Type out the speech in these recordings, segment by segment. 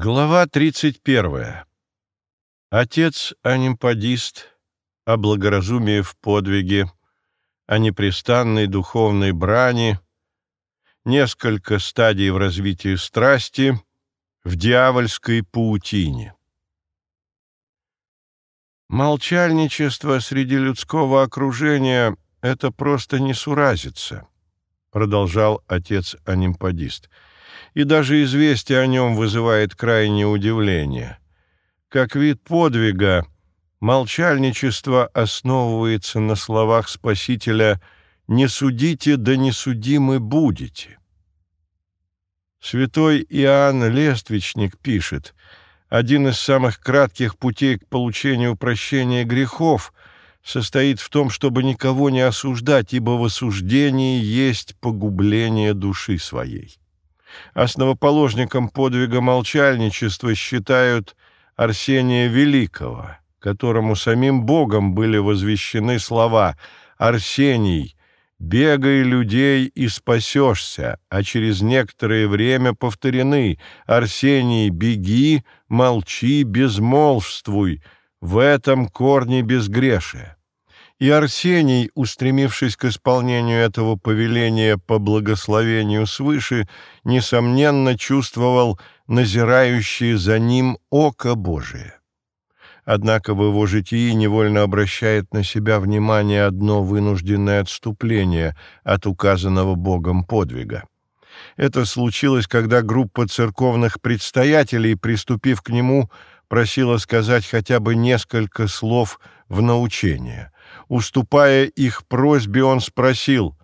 Глава 31. Отец анимпадист о благоразумии в подвиге, о непрестанной духовной брани, несколько стадий в развитии страсти, в дьявольской паутине. Молчальничество среди людского окружения — это просто несуразица, продолжал отец анимпадист — и даже известие о нем вызывает крайнее удивление. Как вид подвига, молчальничество основывается на словах Спасителя «Не судите, да не судимы будете». Святой Иоанн Лествичник пишет, один из самых кратких путей к получению прощения грехов состоит в том, чтобы никого не осуждать, ибо в осуждении есть погубление души своей. Основоположником подвига молчальничества считают Арсения Великого, которому самим Богом были возвещены слова «Арсений, бегай людей и спасешься», а через некоторое время повторены «Арсений, беги, молчи, безмолвствуй, в этом корне безгрешия». И Арсений, устремившись к исполнению этого повеления по благословению свыше, несомненно чувствовал назирающее за ним око Божие. Однако в его житии невольно обращает на себя внимание одно вынужденное отступление от указанного Богом подвига. Это случилось, когда группа церковных предстоятелей, приступив к нему, просила сказать хотя бы несколько слов в научение – Уступая их просьбе, он спросил,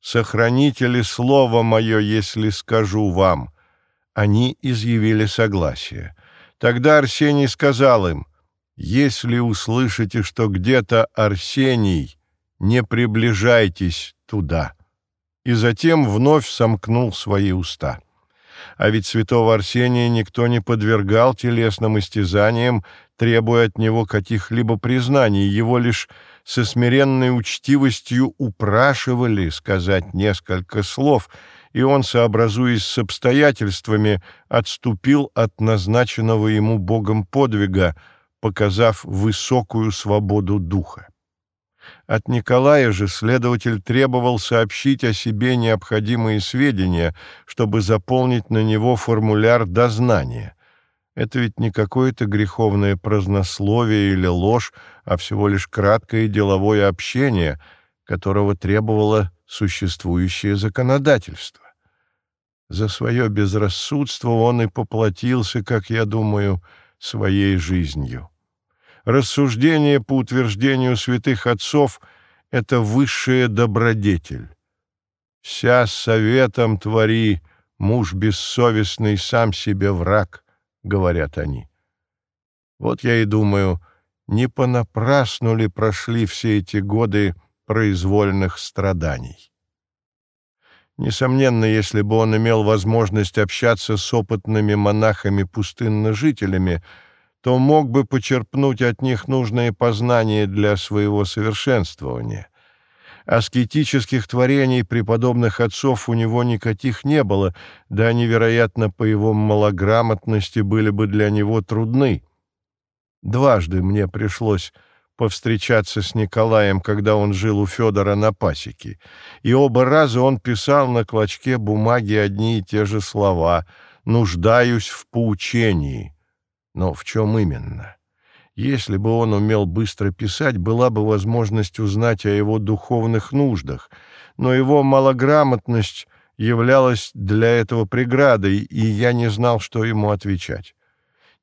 «Сохраните ли слово мое, если скажу вам?» Они изъявили согласие. Тогда Арсений сказал им, «Если услышите, что где-то Арсений, не приближайтесь туда». И затем вновь сомкнул свои уста. А ведь святого Арсения никто не подвергал телесным истязаниям, требуя от него каких-либо признаний, его лишь со смиренной учтивостью упрашивали сказать несколько слов, и он, сообразуясь с обстоятельствами, отступил от назначенного ему Богом подвига, показав высокую свободу духа. От Николая же следователь требовал сообщить о себе необходимые сведения, чтобы заполнить на него формуляр дознания. Это ведь не какое-то греховное празднословие или ложь, а всего лишь краткое деловое общение, которого требовало существующее законодательство. За свое безрассудство он и поплатился, как я думаю, своей жизнью. Рассуждение по утверждению святых отцов — это высшая добродетель. «Вся советом твори, муж бессовестный, сам себе враг», — говорят они. Вот я и думаю, не понапрасну ли прошли все эти годы произвольных страданий. Несомненно, если бы он имел возможность общаться с опытными монахами-пустынножителями, то мог бы почерпнуть от них нужные познания для своего совершенствования. Аскетических творений преподобных отцов у него никаких не было, да они, вероятно, по его малограмотности были бы для него трудны. Дважды мне пришлось повстречаться с Николаем, когда он жил у Федора на пасеке, и оба раза он писал на клочке бумаги одни и те же слова «нуждаюсь в поучении». Но в чем именно? Если бы он умел быстро писать, была бы возможность узнать о его духовных нуждах, но его малограмотность являлась для этого преградой, и я не знал, что ему отвечать.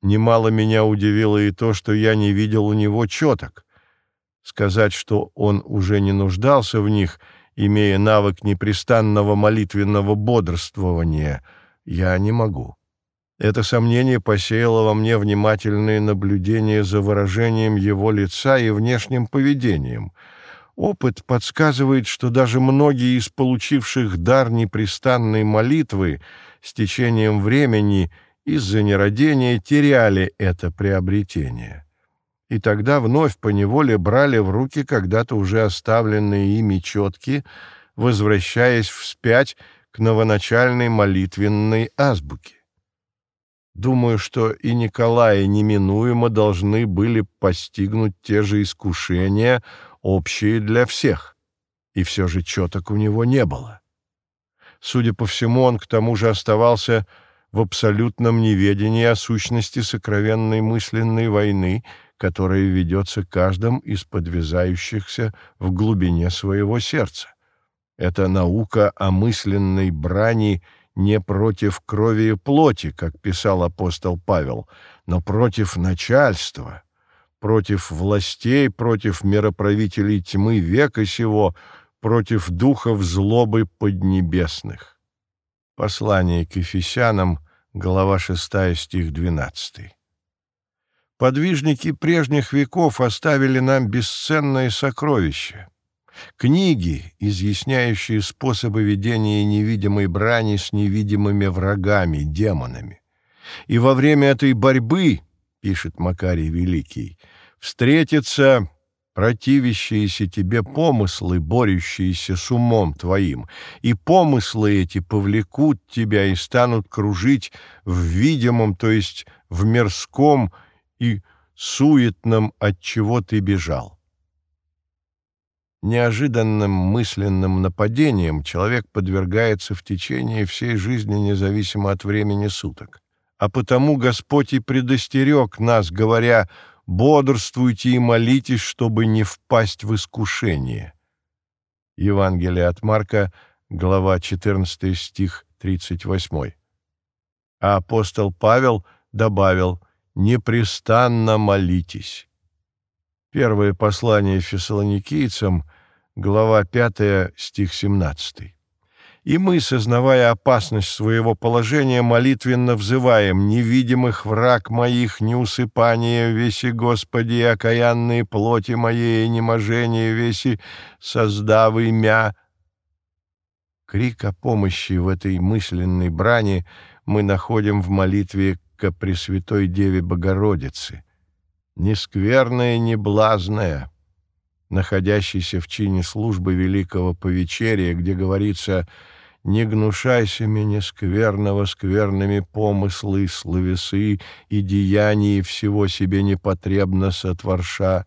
Немало меня удивило и то, что я не видел у него четок. Сказать, что он уже не нуждался в них, имея навык непрестанного молитвенного бодрствования, я не могу. Это сомнение посеяло во мне внимательные наблюдения за выражением его лица и внешним поведением. Опыт подсказывает, что даже многие из получивших дар непрестанной молитвы с течением времени из-за нерадения теряли это приобретение. И тогда вновь поневоле брали в руки когда-то уже оставленные ими четки, возвращаясь вспять к новоначальной молитвенной азбуке. Думаю, что и Николая неминуемо должны были постигнуть те же искушения, общие для всех. И все же четок у него не было. Судя по всему, он к тому же оставался в абсолютном неведении о сущности сокровенной мысленной войны, которая ведется каждым из подвязающихся в глубине своего сердца. Это наука о мысленной брани – не против крови и плоти, как писал апостол Павел, но против начальства, против властей, против мироправителей тьмы века сего, против духов злобы поднебесных. Послание к Ефесянам, глава 6, стих 12. Подвижники прежних веков оставили нам бесценное сокровище — Книги, изъясняющие способы ведения невидимой брани с невидимыми врагами, демонами. И во время этой борьбы, пишет Макарий Великий, встретятся противящиеся тебе помыслы, борющиеся с умом твоим, и помыслы эти повлекут тебя и станут кружить в видимом, то есть в мирском и суетном, от чего ты бежал. Неожиданным мысленным нападением человек подвергается в течение всей жизни независимо от времени суток. А потому Господь и предостерег нас, говоря «бодрствуйте и молитесь, чтобы не впасть в искушение». Евангелие от Марка, глава 14, стих 38. А апостол Павел добавил «непрестанно молитесь». Первое послание фессалоникийцам, глава 5, стих 17. «И мы, сознавая опасность своего положения, молитвенно взываем, невидимых враг моих, неусыпание веси Господи, окаянные плоти моей, неможение веси, создав имя». Крик о помощи в этой мысленной брани мы находим в молитве ко Пресвятой Деве Богородице – ни скверная, ни блазная, находящийся в чине службы великого повечерия, где говорится «Не гнушайся меня скверного скверными помыслы, словесы и деяния всего себе непотребно сотворша».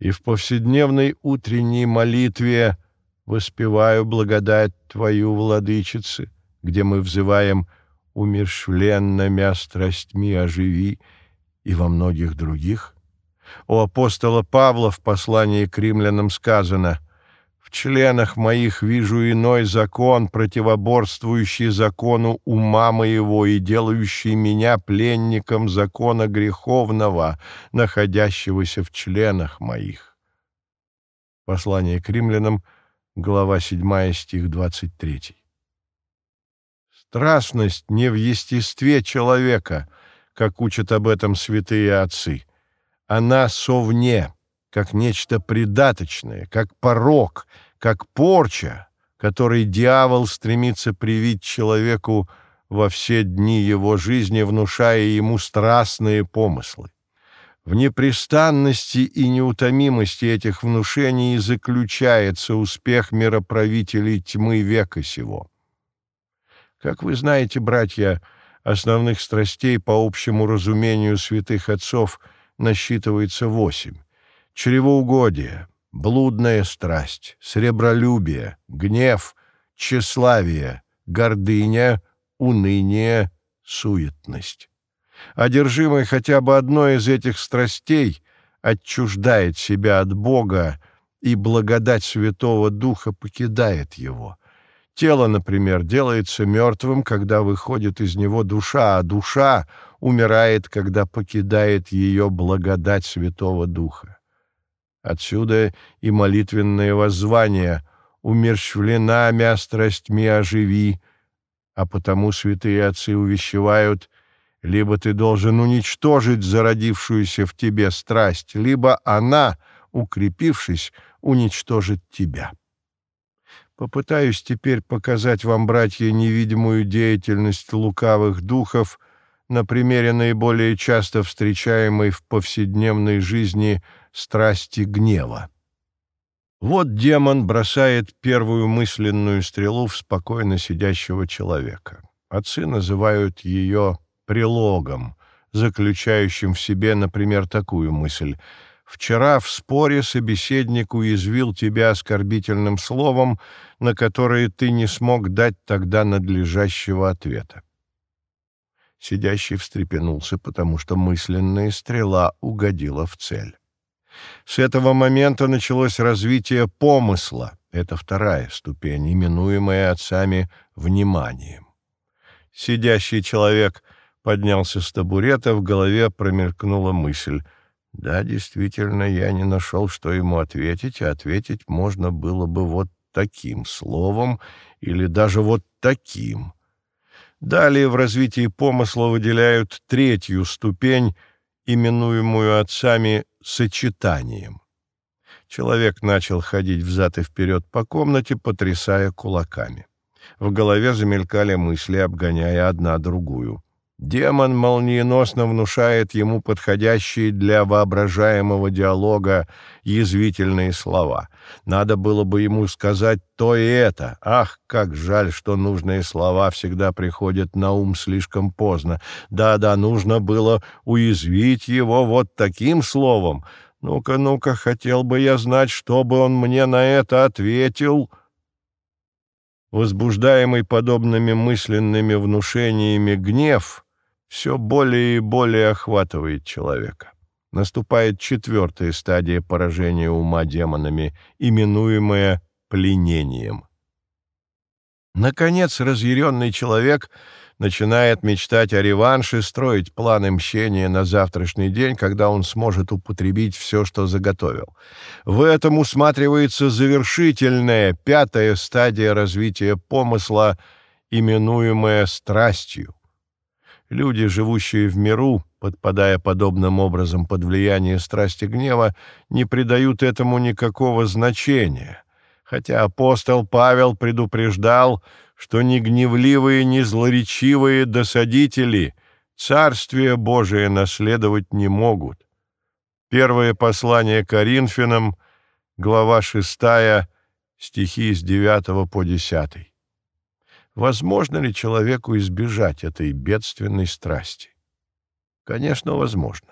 И в повседневной утренней молитве воспеваю благодать Твою, Владычицы, где мы взываем «Умершвленно мя страстьми оживи», и во многих других. У апостола Павла в послании к римлянам сказано «В членах моих вижу иной закон, противоборствующий закону ума моего и делающий меня пленником закона греховного, находящегося в членах моих». Послание к римлянам, глава 7, стих 23. Страстность не в естестве человека — как учат об этом святые отцы. Она совне, как нечто предаточное, как порок, как порча, который дьявол стремится привить человеку во все дни его жизни, внушая ему страстные помыслы. В непрестанности и неутомимости этих внушений заключается успех мироправителей тьмы века сего. Как вы знаете, братья, Основных страстей по общему разумению святых отцов насчитывается восемь. Чревоугодие, блудная страсть, сребролюбие, гнев, тщеславие, гордыня, уныние, суетность. Одержимый хотя бы одной из этих страстей отчуждает себя от Бога, и благодать Святого Духа покидает его – Тело, например, делается мертвым, когда выходит из него душа, а душа умирает, когда покидает ее благодать Святого Духа. Отсюда и молитвенное воззвание «Умерщвлена мя страстьми оживи», а потому святые отцы увещевают «Либо ты должен уничтожить зародившуюся в тебе страсть, либо она, укрепившись, уничтожит тебя». Попытаюсь теперь показать вам, братья, невидимую деятельность лукавых духов на примере наиболее часто встречаемой в повседневной жизни страсти гнева. Вот демон бросает первую мысленную стрелу в спокойно сидящего человека. Отцы называют ее прилогом, заключающим в себе, например, такую мысль «Вчера в споре собеседник уязвил тебя оскорбительным словом, на которое ты не смог дать тогда надлежащего ответа». Сидящий встрепенулся, потому что мысленная стрела угодила в цель. С этого момента началось развитие помысла. Это вторая ступень, именуемая отцами вниманием. Сидящий человек поднялся с табурета, в голове промелькнула мысль. Да, действительно, я не нашел, что ему ответить, а ответить можно было бы вот таким словом или даже вот таким. Далее в развитии помысла выделяют третью ступень, именуемую отцами сочетанием. Человек начал ходить взад и вперед по комнате, потрясая кулаками. В голове замелькали мысли, обгоняя одна другую. Демон молниеносно внушает ему подходящие для воображаемого диалога язвительные слова. Надо было бы ему сказать то и это. Ах, как жаль, что нужные слова всегда приходят на ум слишком поздно. Да-да, нужно было уязвить его вот таким словом. Ну-ка, ну-ка, хотел бы я знать, что бы он мне на это ответил» возбуждаемый подобными мысленными внушениями гнев все более и более охватывает человека. Наступает четвертая стадия поражения ума демонами, именуемая пленением. Наконец, разъяренный человек — начинает мечтать о реванше, строить планы мщения на завтрашний день, когда он сможет употребить все, что заготовил. В этом усматривается завершительная, пятая стадия развития помысла, именуемая страстью. Люди, живущие в миру, подпадая подобным образом под влияние страсти гнева, не придают этому никакого значения, хотя апостол Павел предупреждал – что ни гневливые, ни злоречивые досадители Царствие Божие наследовать не могут. Первое послание Коринфянам, глава 6, стихи с 9 по 10. Возможно ли человеку избежать этой бедственной страсти? Конечно, возможно.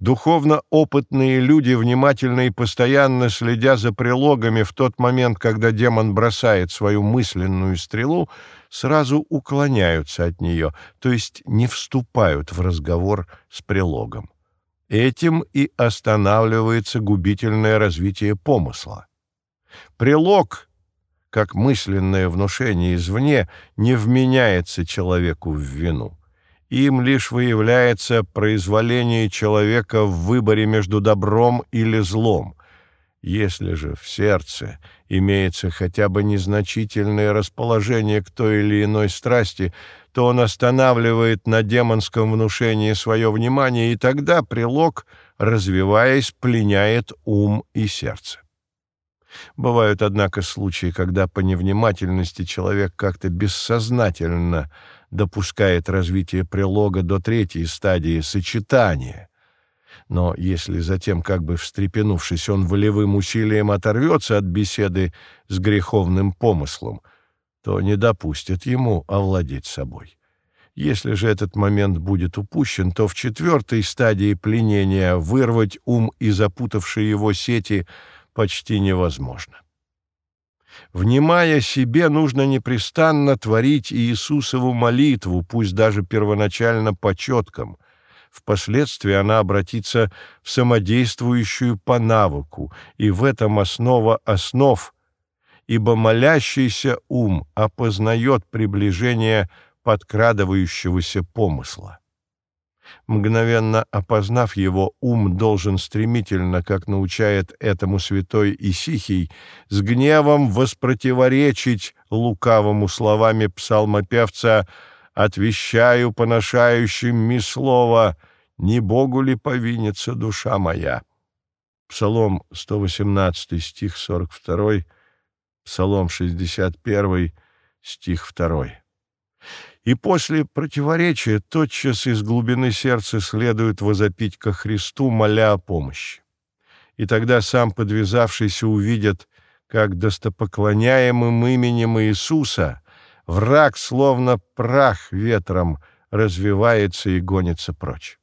Духовно опытные люди, внимательно и постоянно следя за прилогами в тот момент, когда демон бросает свою мысленную стрелу, сразу уклоняются от нее, то есть не вступают в разговор с прилогом. Этим и останавливается губительное развитие помысла. Прилог, как мысленное внушение извне, не вменяется человеку в вину им лишь выявляется произволение человека в выборе между добром или злом. Если же в сердце имеется хотя бы незначительное расположение к той или иной страсти, то он останавливает на демонском внушении свое внимание, и тогда прилог, развиваясь, пленяет ум и сердце. Бывают, однако, случаи, когда по невнимательности человек как-то бессознательно допускает развитие прилога до третьей стадии сочетания. Но если затем, как бы встрепенувшись, он волевым усилием оторвется от беседы с греховным помыслом, то не допустит ему овладеть собой. Если же этот момент будет упущен, то в четвертой стадии пленения вырвать ум и запутавшие его сети почти невозможно. Внимая себе, нужно непрестанно творить Иисусову молитву, пусть даже первоначально по четкам. Впоследствии она обратится в самодействующую по навыку, и в этом основа основ, ибо молящийся ум опознает приближение подкрадывающегося помысла. Мгновенно опознав его, ум должен стремительно, как научает этому святой Исихий, с гневом воспротиворечить лукавому словами псалмопевца «Отвещаю поношающим ми слово, не Богу ли повинится душа моя?» Псалом 118, стих 42, Псалом 61, стих 2. И после противоречия тотчас из глубины сердца следует возопить ко Христу, моля о помощи. И тогда сам подвязавшийся увидит, как достопоклоняемым именем Иисуса враг, словно прах ветром, развивается и гонится прочь.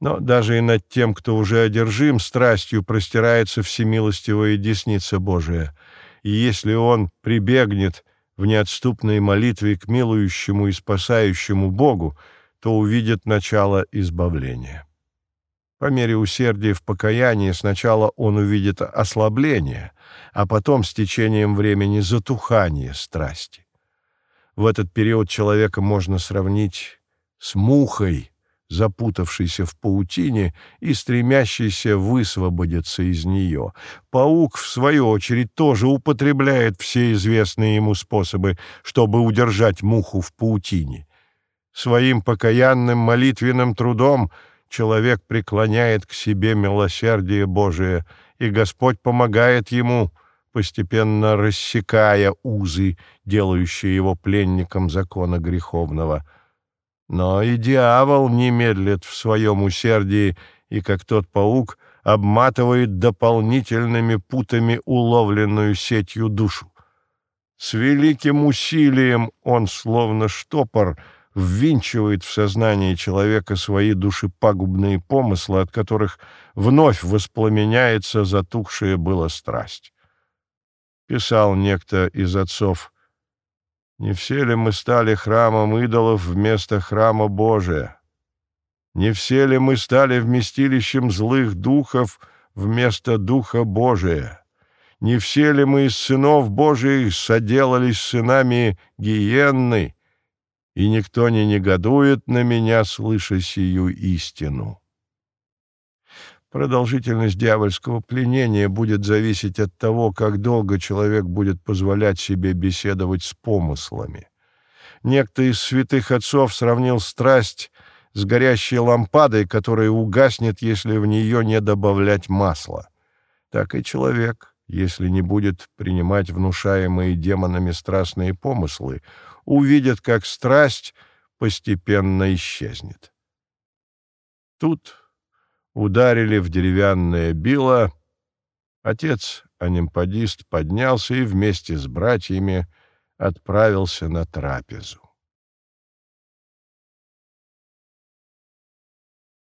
Но даже и над тем, кто уже одержим страстью, простирается всемилостивая десница Божия. И если он прибегнет в неотступной молитве к милующему и спасающему Богу, то увидит начало избавления. По мере усердия в покаянии сначала он увидит ослабление, а потом с течением времени затухание страсти. В этот период человека можно сравнить с мухой, запутавшейся в паутине и стремящейся высвободиться из нее. Паук, в свою очередь, тоже употребляет все известные ему способы, чтобы удержать муху в паутине. Своим покаянным молитвенным трудом человек преклоняет к себе милосердие Божие, и Господь помогает ему, постепенно рассекая узы, делающие его пленником закона греховного – но и дьявол не медлит в своем усердии и, как тот паук, обматывает дополнительными путами уловленную сетью душу. С великим усилием он, словно штопор, ввинчивает в сознание человека свои душепагубные помыслы, от которых вновь воспламеняется затухшая была страсть. Писал некто из отцов не все ли мы стали храмом идолов вместо храма Божия? Не все ли мы стали вместилищем злых духов вместо Духа Божия? Не все ли мы из сынов Божиих соделались сынами гиенны, и никто не негодует на меня, слыша сию истину?» Продолжительность дьявольского пленения будет зависеть от того, как долго человек будет позволять себе беседовать с помыслами. Некто из святых отцов сравнил страсть с горящей лампадой, которая угаснет, если в нее не добавлять масла. Так и человек, если не будет принимать внушаемые демонами страстные помыслы, увидит, как страсть постепенно исчезнет. Тут ударили в деревянное било. Отец, анимпадист, поднялся и вместе с братьями отправился на трапезу.